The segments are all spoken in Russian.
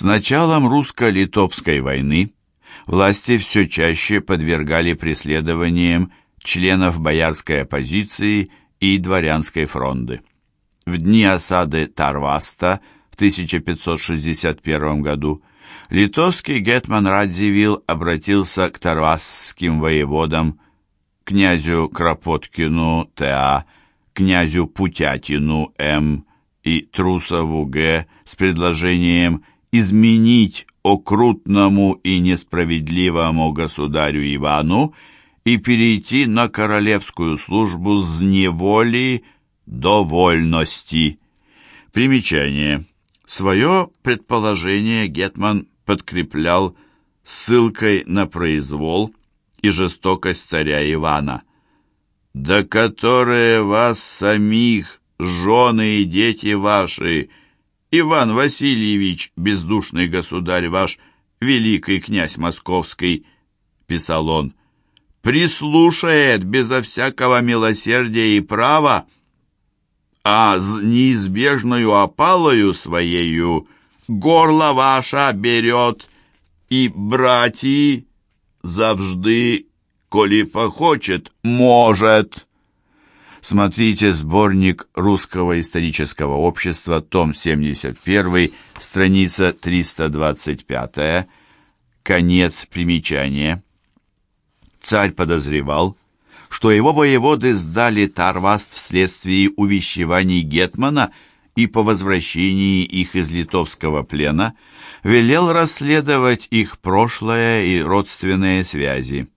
С началом русско-литовской войны власти все чаще подвергали преследованиям членов боярской оппозиции и дворянской фронды. В дни осады Тарваста в 1561 году литовский гетман Радзивилл обратился к тарвасским воеводам, князю Кропоткину Т.А., князю Путятину М. и Трусову Г. с предложением изменить окрутному и несправедливому государю Ивану и перейти на королевскую службу с неволи до вольности. Примечание. Свое предположение Гетман подкреплял ссылкой на произвол и жестокость царя Ивана, «Да которые вас самих, жены и дети ваши, Иван Васильевич, бездушный государь ваш, великий князь московский, писал он, прислушает безо всякого милосердия и права, а с неизбежною опалою своею горло ваше берет, и братья завжды, коли похочет, может». Смотрите сборник Русского исторического общества, том 71, страница 325, конец примечания. Царь подозревал, что его воеводы сдали Тарваст вследствие увещеваний Гетмана и по возвращении их из литовского плена велел расследовать их прошлое и родственные связи.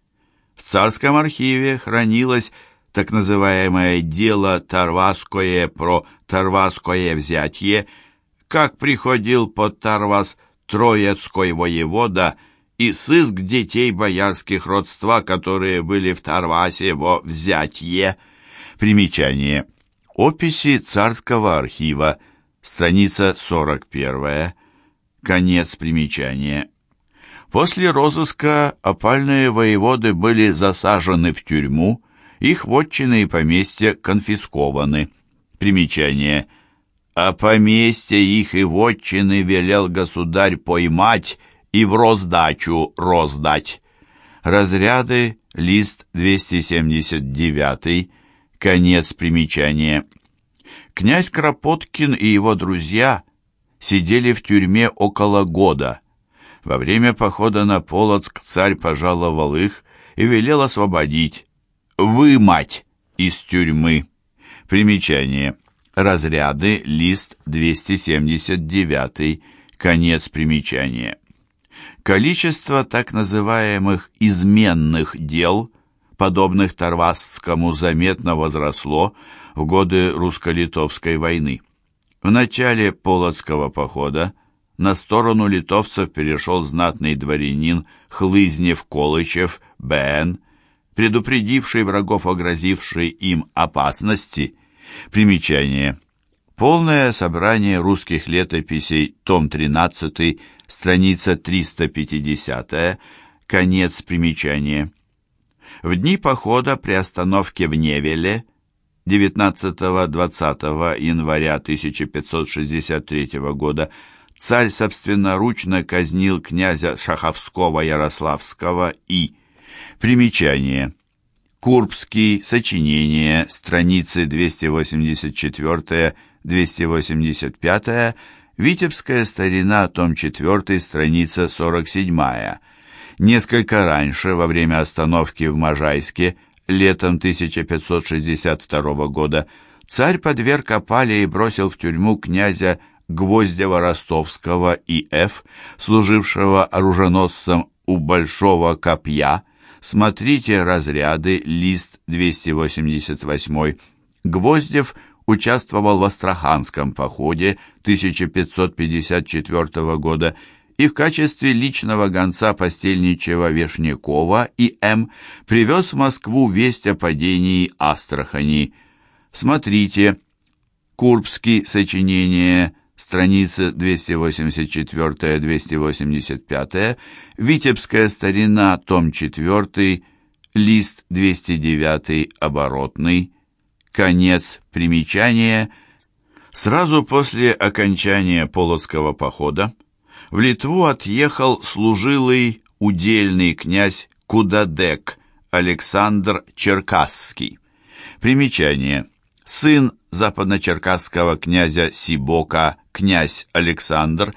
В царском архиве хранилось так называемое «дело Тарваское про Тарваское взятие», как приходил под Тарвас Троецкой воевода и сыск детей боярских родства, которые были в Тарвасе во взятье. Примечание. Описи царского архива, страница 41, конец примечания. После розыска опальные воеводы были засажены в тюрьму, их вотчины и поместья конфискованы. Примечание. А поместья их и вотчины велел государь поймать и в роздачу роздать. Разряды, лист 279, конец примечания. Князь Кропоткин и его друзья сидели в тюрьме около года. Во время похода на Полоцк царь пожаловал их и велел освободить, вымать из тюрьмы. Примечание. Разряды, лист 279, конец примечания. Количество так называемых «изменных дел», подобных Тарвасскому, заметно возросло в годы русско-литовской войны. В начале Полоцкого похода на сторону литовцев перешел знатный дворянин Хлызнев-Колычев Б.Н., предупредивший врагов о грозившей им опасности. Примечание. Полное собрание русских летописей, том 13, страница 350, конец примечания. В дни похода при остановке в Невеле 19-20 января 1563 года царь собственноручно казнил князя Шаховского Ярославского и Примечание. Курбский, сочинение, страницы 284-285, Витебская старина, том 4, страница 47. Несколько раньше, во время остановки в Можайске, летом 1562 года, царь подверг опале и бросил в тюрьму князя Гвоздева Ростовского И.Ф., служившего оруженосцем у Большого Копья, Смотрите разряды, лист 288. Гвоздев участвовал в Астраханском походе 1554 года и в качестве личного гонца постельничего Вешнякова и М. привез в Москву весть о падении Астрахани. Смотрите. Курбский. Сочинение страницы 284-285, Витебская старина, том 4, лист 209, оборотный, конец примечания. Сразу после окончания Полоцкого похода В Литву отъехал служилый удельный князь Кудадек Александр Черкасский. Примечание. Сын западно-черкасского князя Сибока, князь Александр,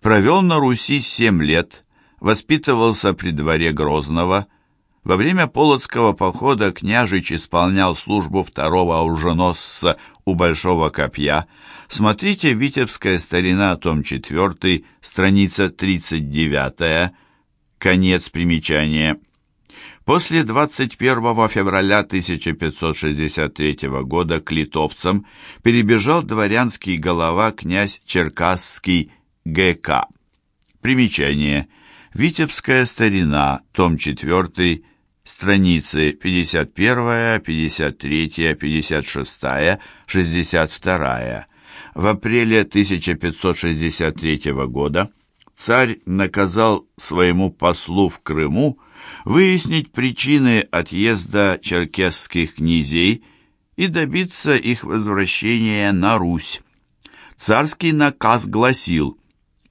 провел на Руси семь лет, воспитывался при дворе Грозного. Во время Полоцкого похода княжич исполнял службу второго оруженосца у Большого Копья. Смотрите «Витебская старина», том 4, страница 39, конец примечания. После 21 февраля 1563 года к литовцам перебежал дворянский голова князь Черкасский ГК. Примечание. Витебская старина, том 4, страницы 51, 53, 56, 62. В апреле 1563 года царь наказал своему послу в Крыму выяснить причины отъезда черкесских князей и добиться их возвращения на Русь. Царский наказ гласил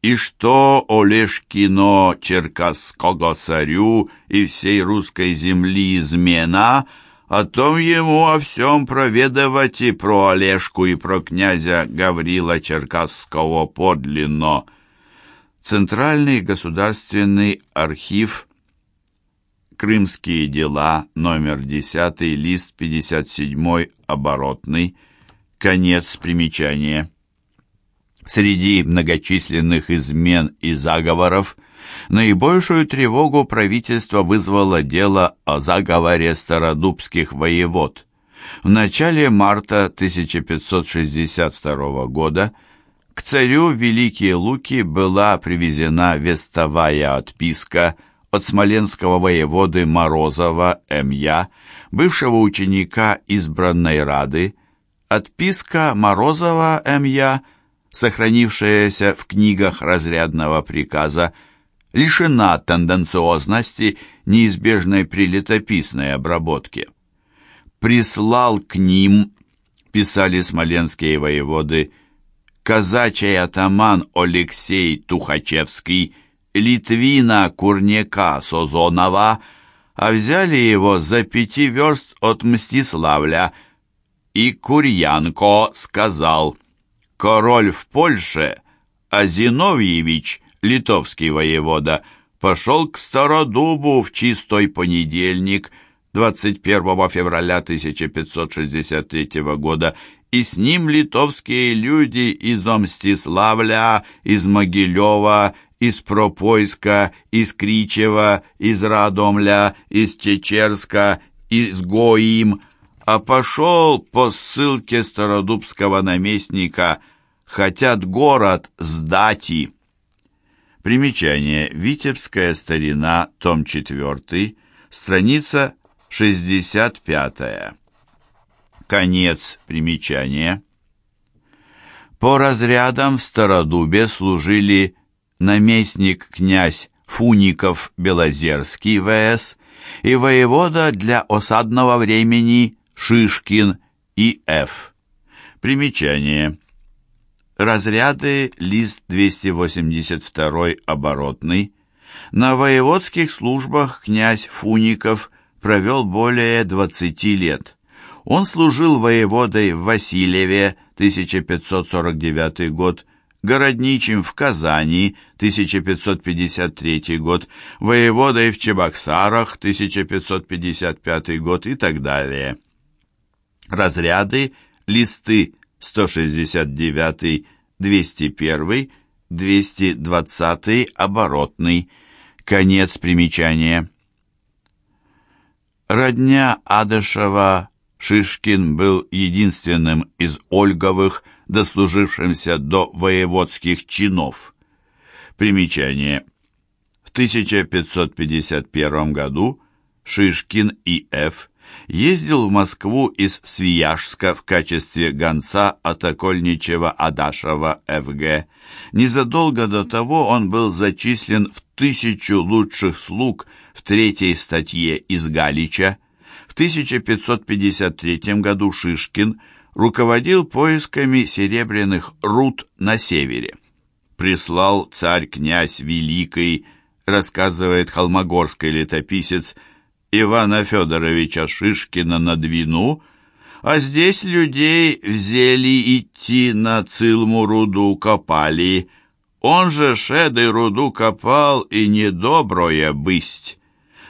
«И что Олешкино черкасского царю и всей русской земли измена, о том ему о всем проведывать и про Олешку, и про князя Гаврила Черкасского подлинно». Центральный государственный архив Крымские дела, номер 10, лист 57, оборотный, конец примечания. Среди многочисленных измен и заговоров наибольшую тревогу правительство вызвало дело о заговоре стародубских воевод. В начале марта 1562 года к царю Великие Луки была привезена вестовая отписка от смоленского воеводы Морозова М.Я., бывшего ученика избранной Рады, отписка Морозова М.Я., сохранившаяся в книгах разрядного приказа, лишена тенденциозности, неизбежной при летописной обработке. «Прислал к ним», — писали смоленские воеводы, казачий атаман Алексей Тухачевский, Литвина Курняка Созонова, а взяли его за пяти верст от Мстиславля. И Курьянко сказал, «Король в Польше, а Зиновьевич, литовский воевода, пошел к Стародубу в чистой понедельник, 21 февраля 1563 года, и с ним литовские люди из Мстиславля, из Могилева, из Пропойска, из Кричева, из Радомля, из Чечерска, из Гоим, а пошел по ссылке стародубского наместника «Хотят город сдати». Примечание. Витебская старина, том 4, страница 65. Конец примечания. По разрядам в Стародубе служили наместник князь Фуников Белозерский ВС и воевода для осадного времени Шишкин и Ф. Примечание. Разряды, лист 282 оборотный. На воеводских службах князь Фуников провел более 20 лет. Он служил воеводой в Васильеве, 1549 год, городничим в Казани, 1553 год, воеводой в Чебоксарах, 1555 год и так далее. Разряды, листы 169, 201, 220, оборотный, конец примечания. Родня Адышева Шишкин был единственным из Ольговых, дослужившимся до воеводских чинов. Примечание. В 1551 году Шишкин И.Ф. ездил в Москву из Свияжска в качестве гонца от окольничего Адашева Ф.Г. Незадолго до того он был зачислен в тысячу лучших слуг в третьей статье из Галича. В 1553 году Шишкин руководил поисками серебряных руд на севере. прислал царь-князь Великий, рассказывает холмогорский летописец Ивана Федоровича Шишкина на Двину, а здесь людей взяли идти на Цилму руду копали, он же шеды руду копал и недоброе бысть.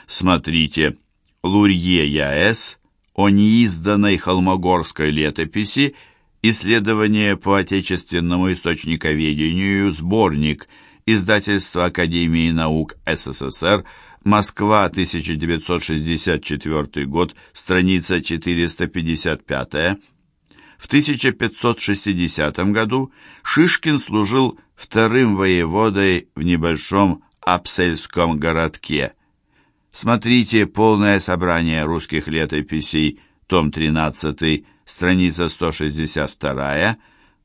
Смотрите, Лурье Яэс о неизданной холмогорской летописи Исследование по отечественному источниковедению, сборник, издательство Академии наук СССР, Москва, 1964 год, страница 455. В 1560 году Шишкин служил вторым воеводой в небольшом Апсельском городке. Смотрите полное собрание русских летописей, том 13, страница 162,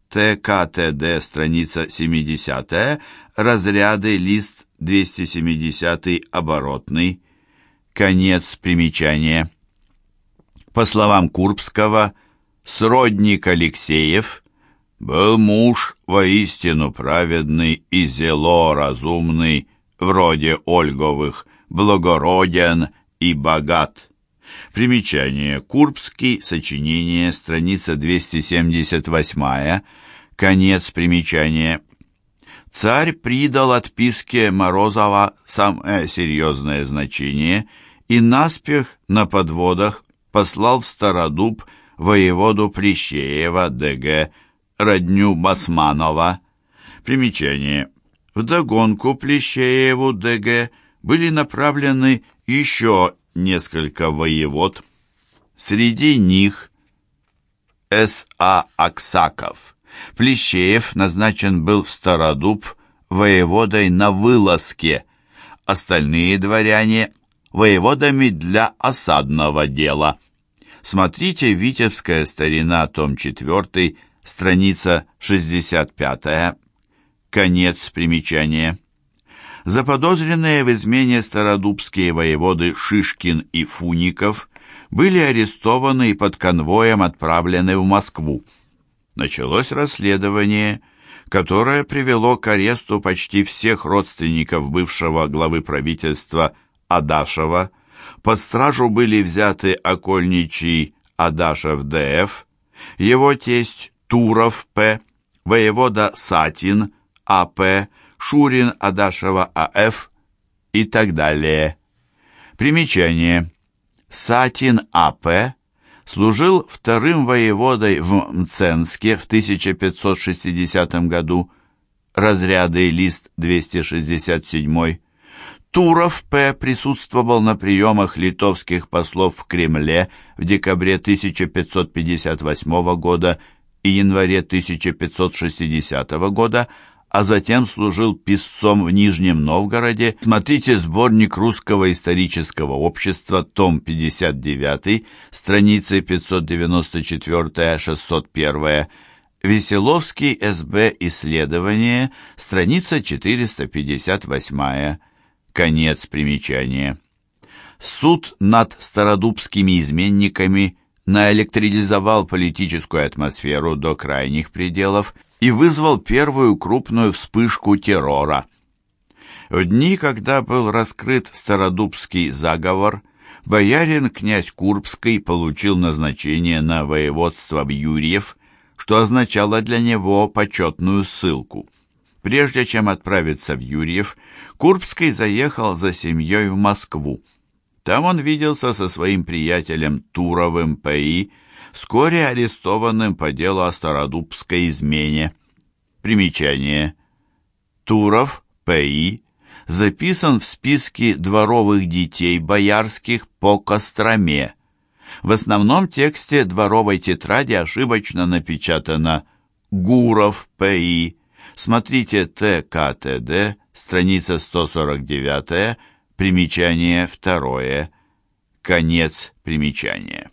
ТКТД, страница 70, разряды, лист 270, оборотный, конец примечания. По словам Курбского, сродник Алексеев был муж воистину праведный и зело разумный, вроде Ольговых, благороден и богат. Примечание. Курбский. Сочинение. Страница 278. Конец примечания. Царь придал отписке Морозова самое серьезное значение и наспех на подводах послал в Стародуб воеводу Плещеева ДГ, родню Басманова. Примечание. Вдогонку Плещееву ДГ были направлены еще несколько воевод. Среди них С.А. Аксаков. Плещеев назначен был в Стародуб воеводой на вылазке, остальные дворяне – воеводами для осадного дела. Смотрите «Витебская старина», том 4, страница 65, конец примечания. Заподозренные в измене стародубские воеводы Шишкин и Фуников были арестованы и под конвоем отправлены в Москву. Началось расследование, которое привело к аресту почти всех родственников бывшего главы правительства Адашева. Под стражу были взяты окольничий Адашев Д.Ф., его тесть Туров П., воевода Сатин А.П., Шурин Адашева А.Ф. и так далее. Примечание. Сатин А.П. служил вторым воеводой в Мценске в 1560 году. Разряды лист 267. Туров П. присутствовал на приемах литовских послов в Кремле в декабре 1558 года и январе 1560 года, а затем служил писцом в Нижнем Новгороде. Смотрите сборник Русского исторического общества, том 59, страницы 594-601, Веселовский СБ исследование, страница 458, конец примечания. Суд над стародубскими изменниками наэлектризовал политическую атмосферу до крайних пределов – и вызвал первую крупную вспышку террора. В дни, когда был раскрыт Стародубский заговор, боярин князь Курбский получил назначение на воеводство в Юрьев, что означало для него почетную ссылку. Прежде чем отправиться в Юрьев, Курбский заехал за семьей в Москву. Там он виделся со своим приятелем Туровым П.И., вскоре арестованным по делу о Стародубской измене. Примечание. Туров, П.И., записан в списке дворовых детей боярских по Костроме. В основном тексте дворовой тетради ошибочно напечатано «Гуров, П.И». Смотрите ТКТД, страница 149, примечание второе, конец примечания.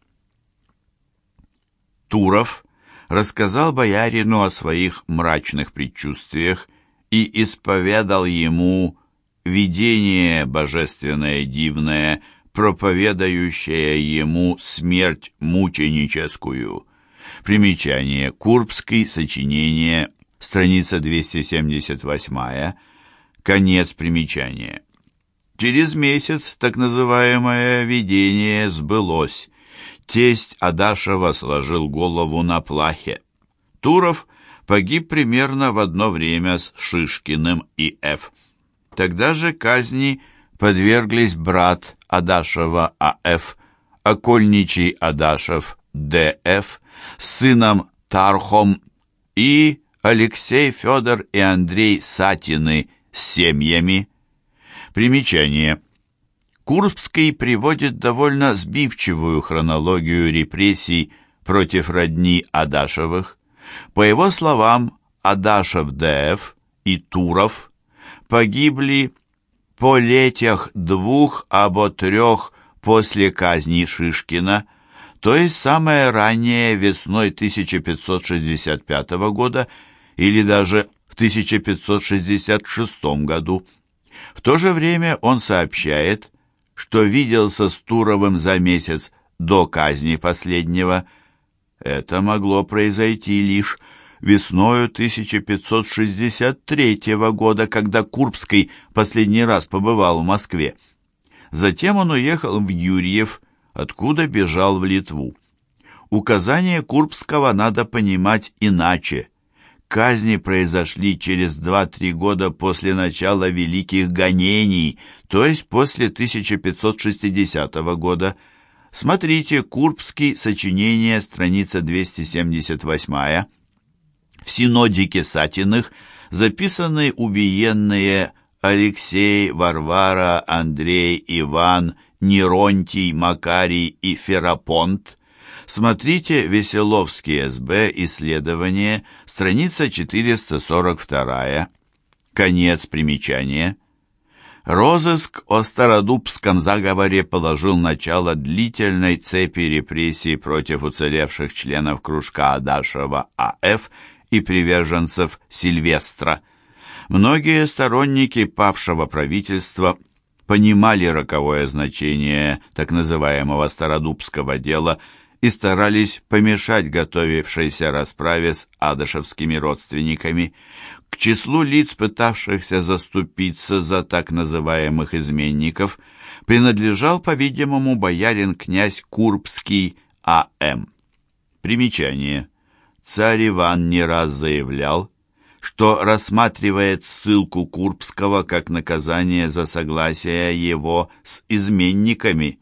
Туров рассказал боярину о своих мрачных предчувствиях и исповедал ему видение божественное дивное, проповедающее ему смерть мученическую. Примечание. Курбский. Сочинение. страница 278, конец примечания. Через месяц так называемое видение сбылось. Тесть Адашева сложил голову на плахе. Туров погиб примерно в одно время с Шишкиным и Ф. Тогда же казни подверглись брат Адашева А.Ф., окольничий Адашев Д.Ф., сыном Тархом и Алексей, Федор и Андрей Сатины с семьями. Примечание. Курбский приводит довольно сбивчивую хронологию репрессий против родни Адашевых. По его словам, Адашев Д.Ф. и Туров погибли по летях двух або трех после казни Шишкина, то есть самое раннее весной 1565 года или даже в 1566 году. В то же время он сообщает, что виделся с Туровым за месяц до казни последнего. Это могло произойти лишь весною 1563 года, когда Курбский последний раз побывал в Москве. Затем он уехал в Юрьев, откуда бежал в Литву. Указания Курбского надо понимать иначе. Казни произошли через 2-3 года после начала Великих гонений, то есть после 1560 года. Смотрите Курбский, сочинение, страница 278 в синодике Сатиных записаны убиенные Алексей, Варвара, Андрей, Иван, Неронтий, Макарий и Ферапонт. Смотрите Веселовский СБ, исследование, страница 442, конец примечания. Розыск о Стародубском заговоре положил начало длительной цепи репрессий против уцелевших членов кружка Адашева А.Ф и приверженцев Сильвестра. Многие сторонники павшего правительства понимали роковое значение так называемого Стародубского дела и старались помешать готовившейся расправе с адышевскими родственниками. К числу лиц, пытавшихся заступиться за так называемых изменников, принадлежал, по-видимому, боярин князь Курбский А.М. Примечание царь Иван не раз заявлял, что рассматривает ссылку Курбского как наказание за согласие его с изменниками.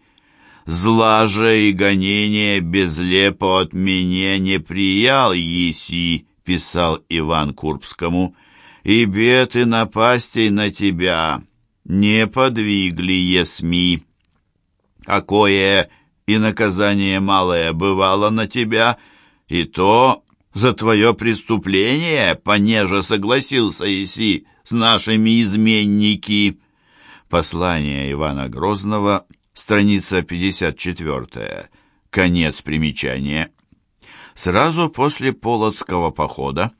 «Зла же и гонение безлепо от меня не приял еси», — писал Иван Курбскому, «и бед и напастей на тебя не подвигли есми. А кое и наказание малое бывало на тебя, и то за твое преступление, понеже согласился Иси с нашими изменники». Послание Ивана Грозного, страница 54, конец примечания. Сразу после Полоцкого похода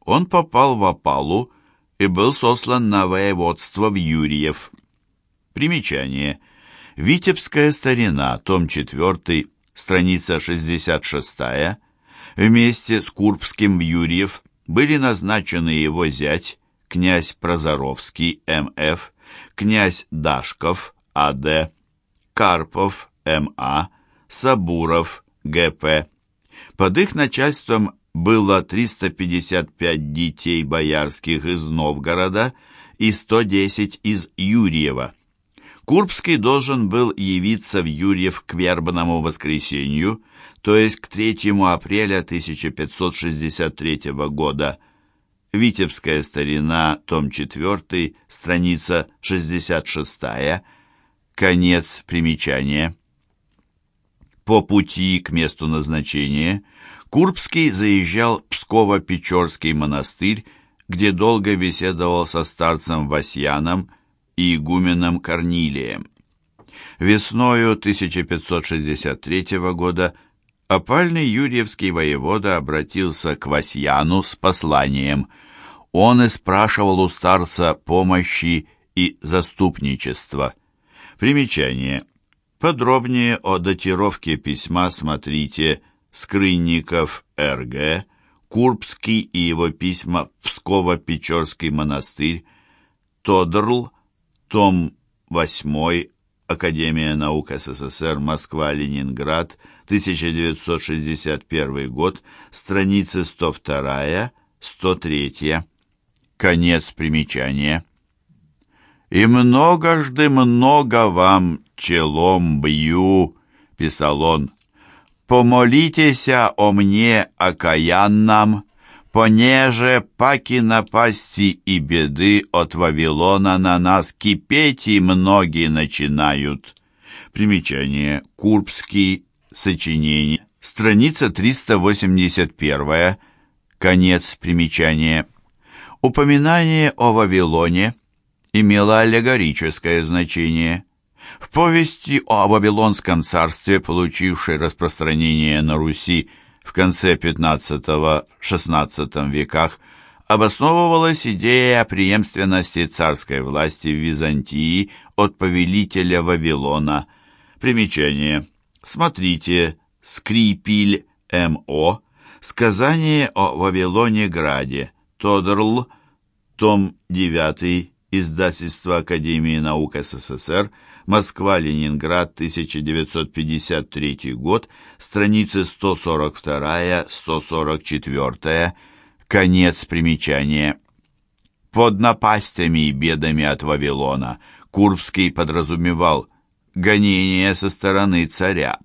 он попал в опалу и был сослан на воеводство в Юрьев. Примечание. Витебская старина, том 4, страница 66 Вместе с Курбским в Юрьев были назначены его зять, князь Прозоровский, М.Ф., князь Дашков, А.Д., Карпов, М.А., Сабуров, Г.П. Под их начальством было 355 детей боярских из Новгорода и 110 из Юрьева. Курбский должен был явиться в Юрьев к вербному воскресенью, то есть к 3 апреля 1563 года. Витебская старина, том 4, страница 66, конец примечания. По пути к месту назначения Курбский заезжал в Псково-Печорский монастырь, где долго беседовал со старцем Васьяном и игуменом Корнилием. Весною 1563 года опальный юрьевский воевода обратился к Васьяну с посланием. Он и спрашивал у старца помощи и заступничества. Примечание. Подробнее о датировке письма смотрите Скрынников Р.Г., Курбский и его письма Псково-Печорский монастырь, Тодорл, том 8, Академия наук СССР, Москва-Ленинград, 1961 год, страницы 102-103. Конец примечания. «И многожды много вам челом бью», — писал он, — «помолитеся о мне окаянном, понеже паки напасти и беды от Вавилона на нас кипеть и многие начинают». Примечание. Курбский. Сочинение. Страница 381. Конец примечания. Упоминание о Вавилоне имело аллегорическое значение. В повести о Вавилонском царстве, получившей распространение на Руси в конце XV-XVI веках, обосновывалась идея о преемственности царской власти в Византии от повелителя Вавилона. Примечание. Смотрите Скрипиль М.О. Сказание о Вавилоне-Граде. Тодорл. Том 9. Издательство Академии наук СССР. Москва-Ленинград, 1953 год, страницы 142-144, конец примечания. Под напастями и бедами от Вавилона Курбский подразумевал гонение со стороны царя,